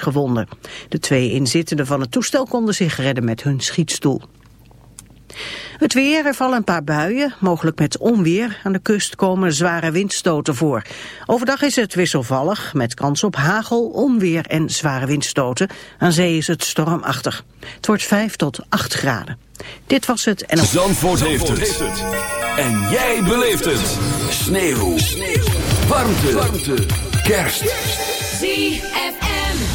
gewonden. De twee inzittenden van het toestel konden zich redden met hun schietstoel. Het weer, er vallen een paar buien, mogelijk met onweer. Aan de kust komen zware windstoten voor. Overdag is het wisselvallig, met kans op hagel, onweer en zware windstoten. Aan zee is het stormachtig. Het wordt 5 tot 8 graden. Dit was het en... Zandvoort, heeft, het. En jij beleeft het. Sneeuw. Sneeuw. Warmte. Warmte. Kerst. ZFM.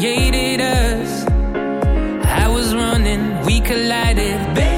created us. I was running, we collided. Baby.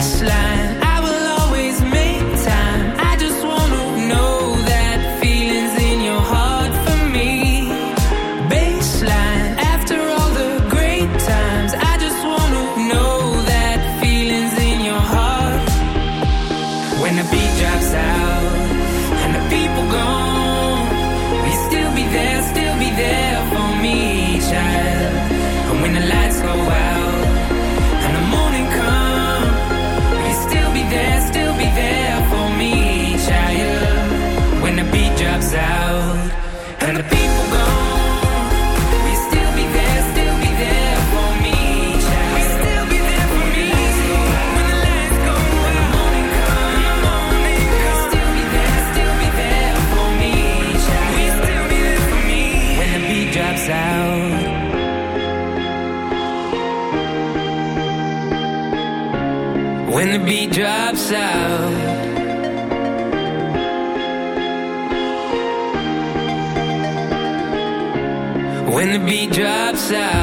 the beat drops out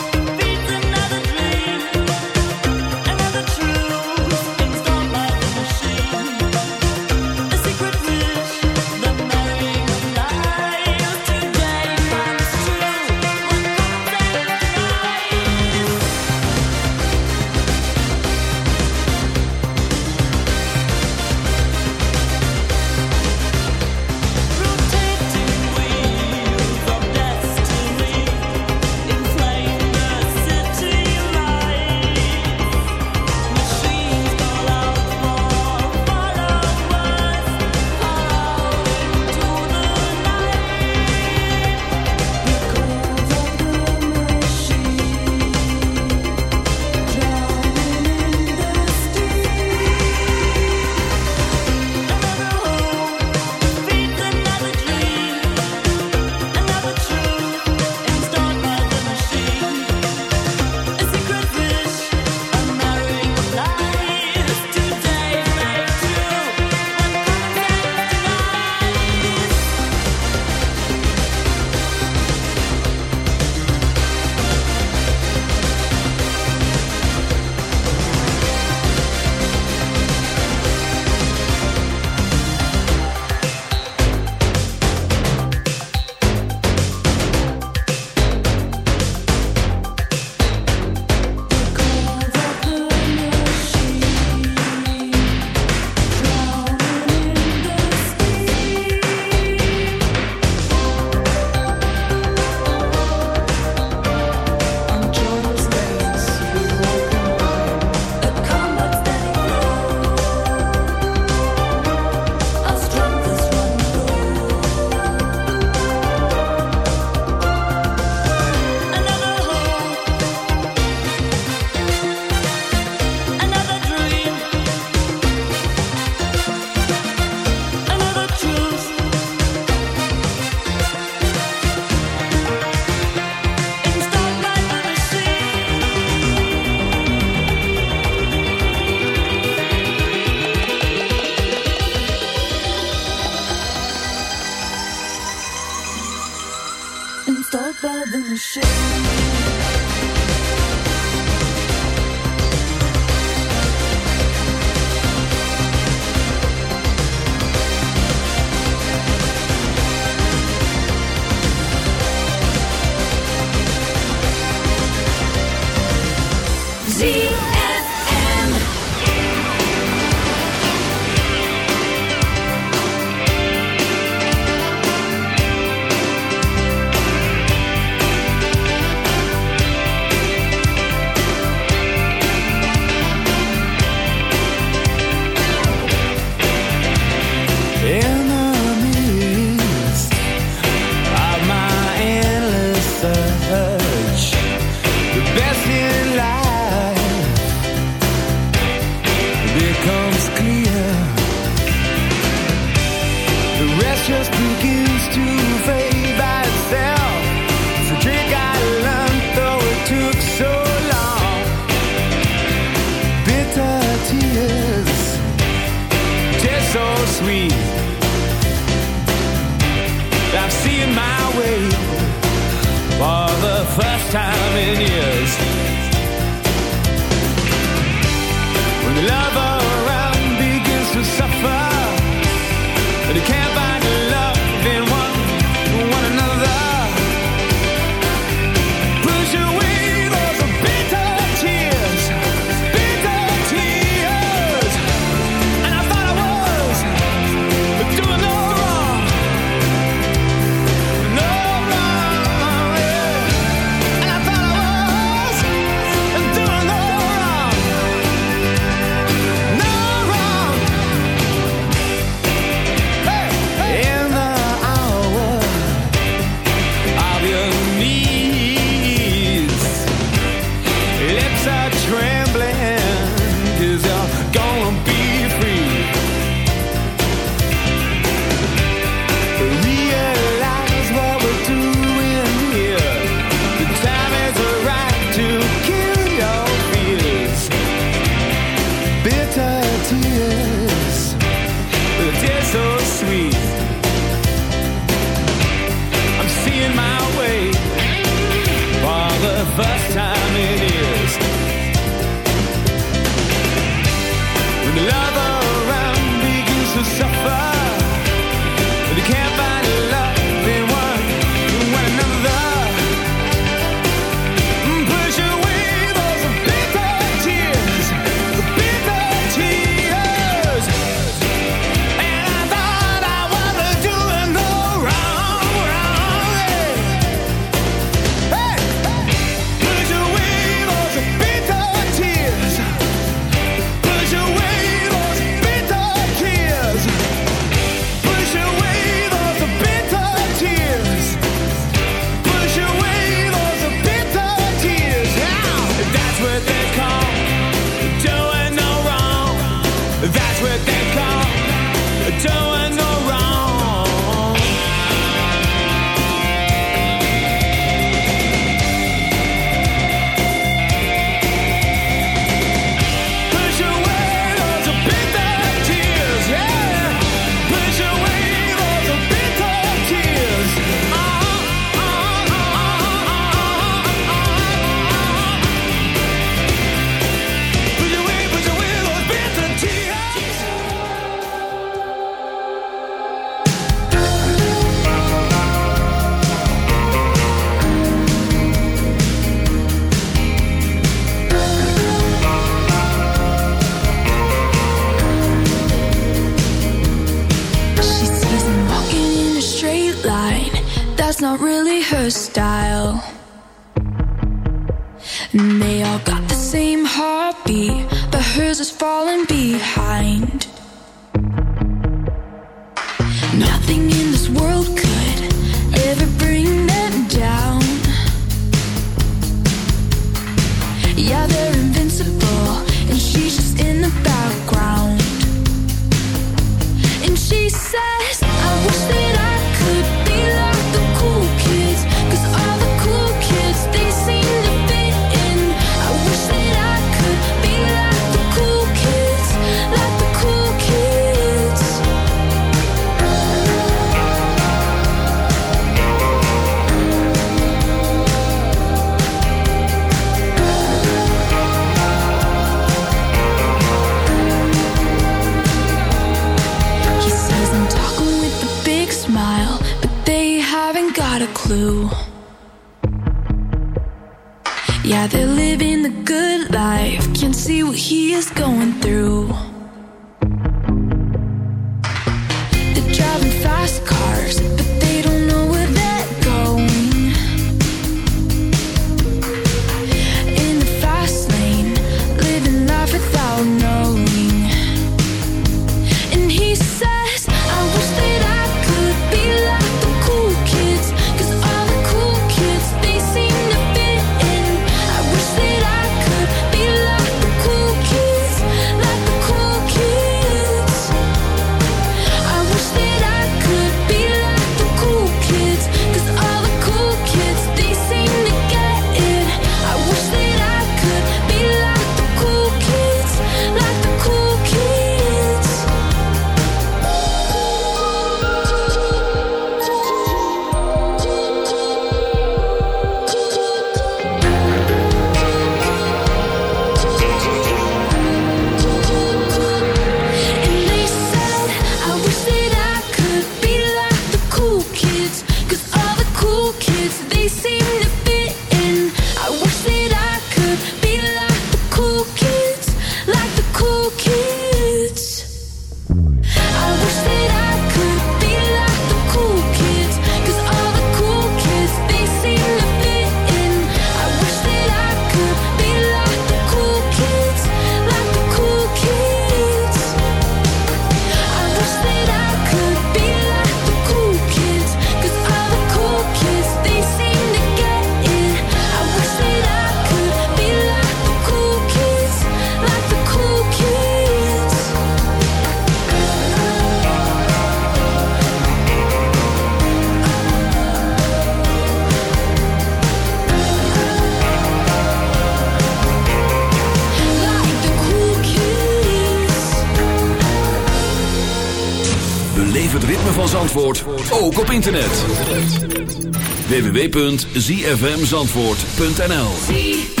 www.zfmzandvoort.nl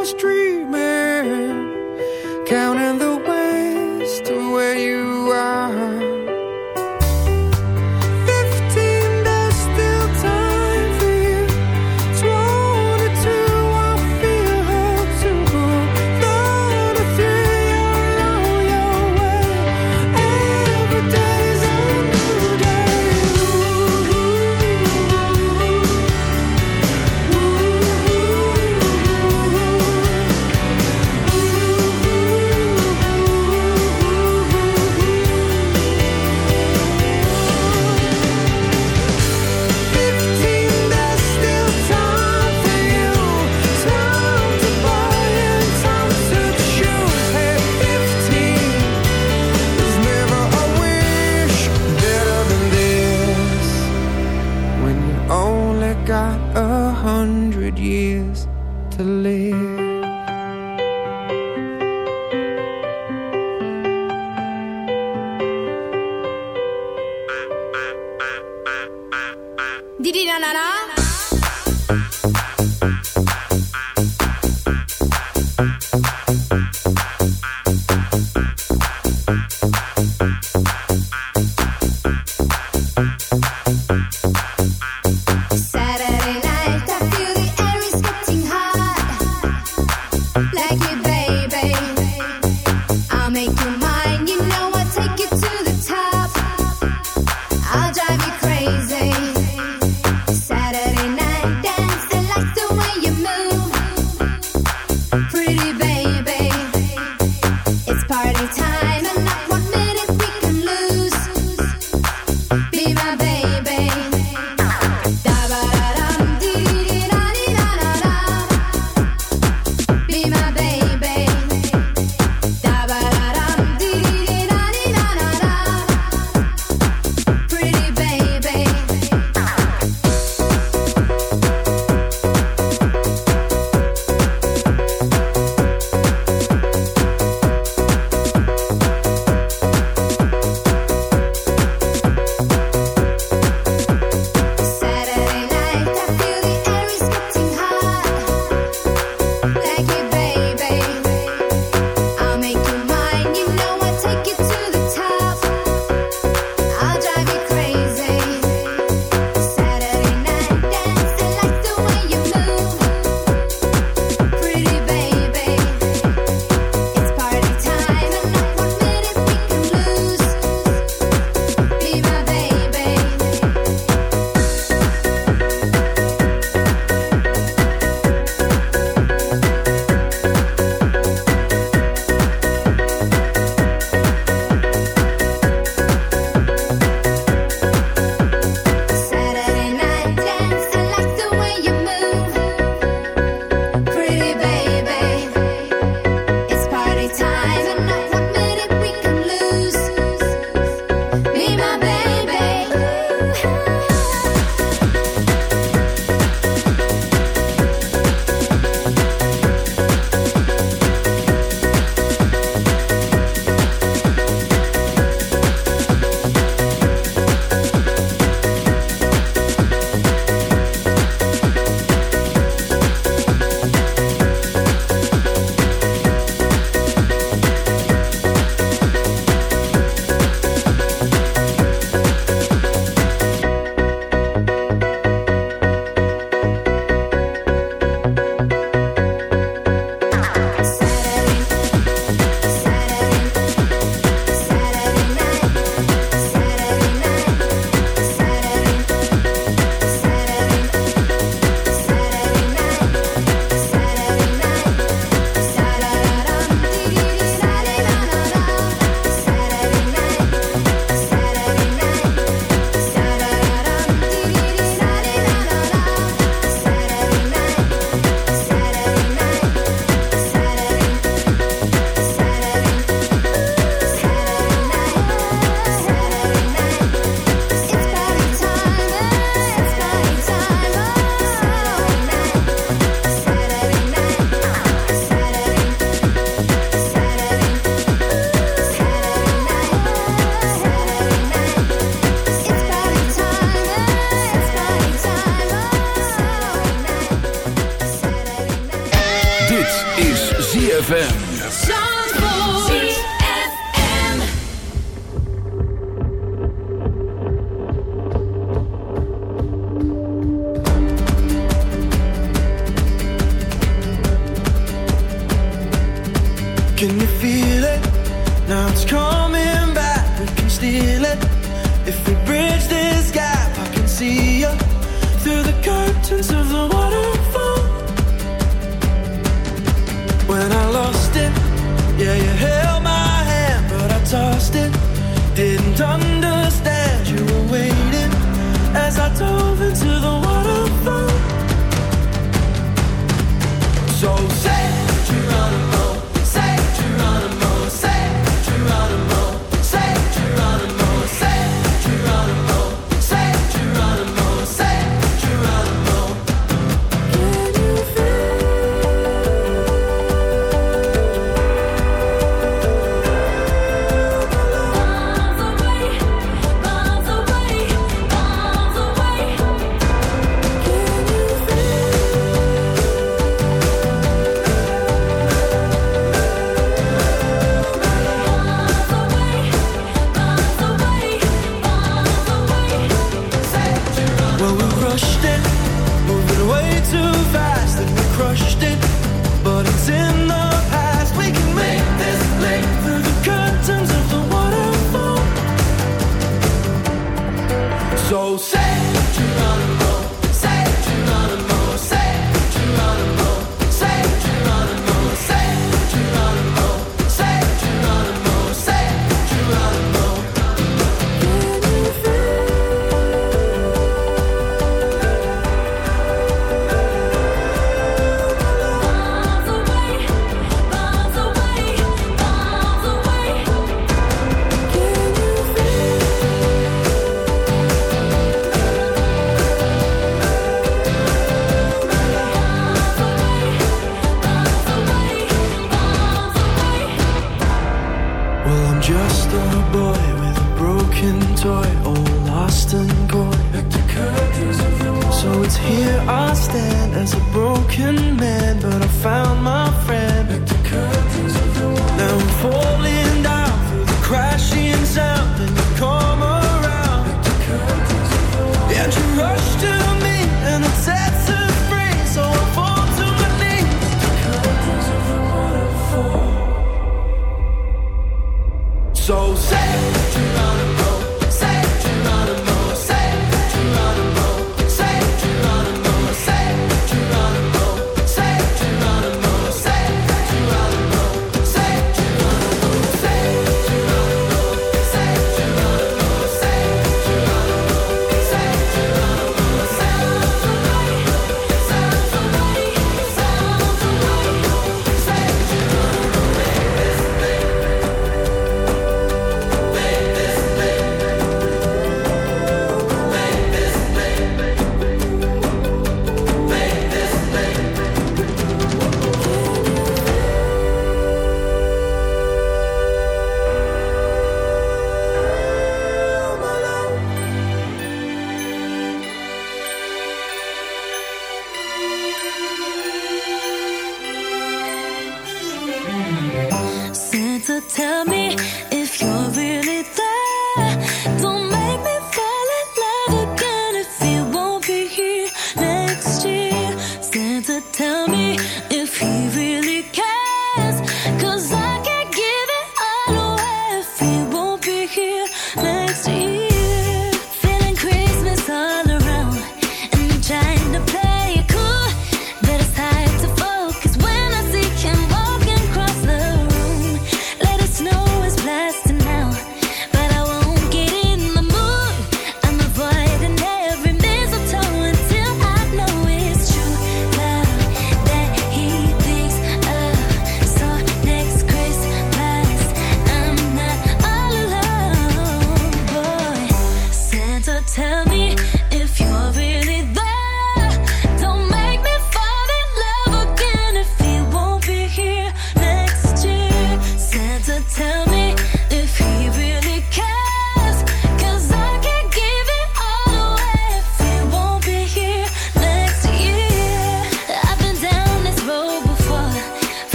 just dreaming, counting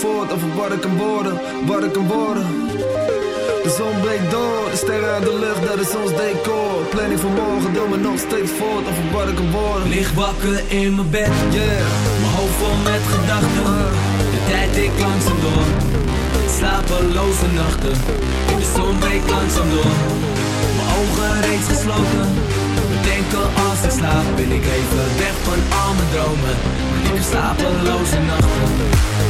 voort. Over wat ik kan worden, wat ik kan worden. De zon breekt door, de sterren aan de lucht, dat is ons decor. Planning van morgen, doe me nog steeds voort. Over wat ik kan worden. Lig wakker in mijn bed, Yeah, mijn hoofd vol met gedachten. De tijd ik langzaam door, slapeloze nachten. De zon breekt langzaam door, mijn ogen reeds gesloten. Bedenken als ik slaap, ben ik even weg van al mijn dromen. Ik heb slapeloze nachten.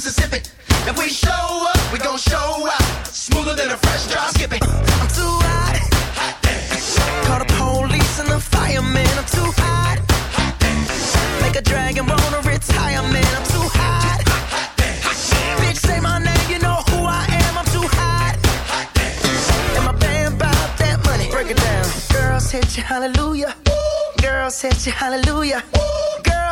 Mississippi. If we show up, we gon' show out. Smoother than a fresh drop. Skip it. I'm too hot. hot Call the police and the fireman. I'm too hot. hot Make a dragon wanna retire, man. I'm too hot. Bitch, say my name, you know who I am. I'm too hot. And my band bought that money. Break it down. Girls hit you, hallelujah. Girls hit you, hallelujah. Girls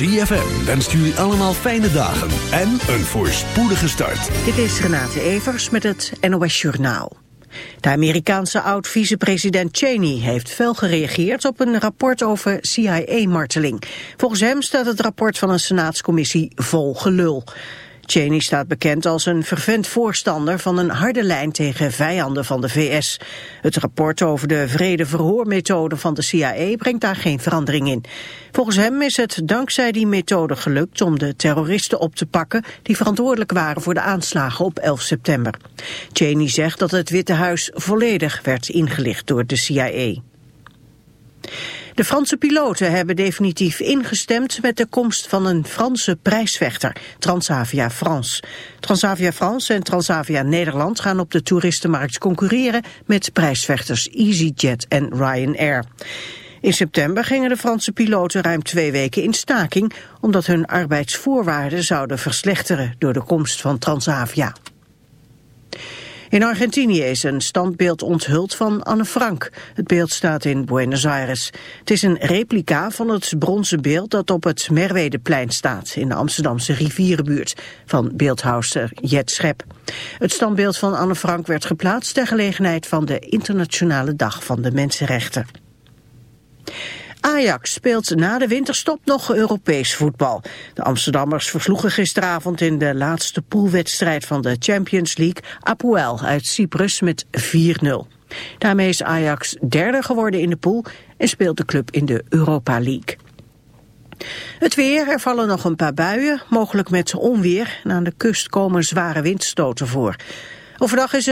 ZFM wenst jullie allemaal fijne dagen en een voorspoedige start. Dit is Renate Evers met het NOS Journaal. De Amerikaanse oud-vicepresident Cheney heeft fel gereageerd op een rapport over CIA-marteling. Volgens hem staat het rapport van een senaatscommissie vol gelul. Cheney staat bekend als een vervent voorstander van een harde lijn tegen vijanden van de VS. Het rapport over de vredeverhoormethode van de CIA brengt daar geen verandering in. Volgens hem is het dankzij die methode gelukt om de terroristen op te pakken die verantwoordelijk waren voor de aanslagen op 11 september. Cheney zegt dat het Witte Huis volledig werd ingelicht door de CIA. De Franse piloten hebben definitief ingestemd met de komst van een Franse prijsvechter, Transavia France. Transavia France en Transavia Nederland gaan op de toeristenmarkt concurreren met prijsvechters EasyJet en Ryanair. In september gingen de Franse piloten ruim twee weken in staking, omdat hun arbeidsvoorwaarden zouden verslechteren door de komst van Transavia. In Argentinië is een standbeeld onthuld van Anne Frank. Het beeld staat in Buenos Aires. Het is een replica van het bronzen beeld dat op het Merwedeplein staat... in de Amsterdamse rivierenbuurt van beeldhouwer Jet Schep. Het standbeeld van Anne Frank werd geplaatst... ter gelegenheid van de Internationale Dag van de Mensenrechten. Ajax speelt na de winterstop nog Europees voetbal. De Amsterdammers versloegen gisteravond in de laatste poolwedstrijd van de Champions League Apoel uit Cyprus met 4-0. Daarmee is Ajax derde geworden in de pool en speelt de club in de Europa League. Het weer, er vallen nog een paar buien, mogelijk met onweer. En aan de kust komen zware windstoten voor. Overdag is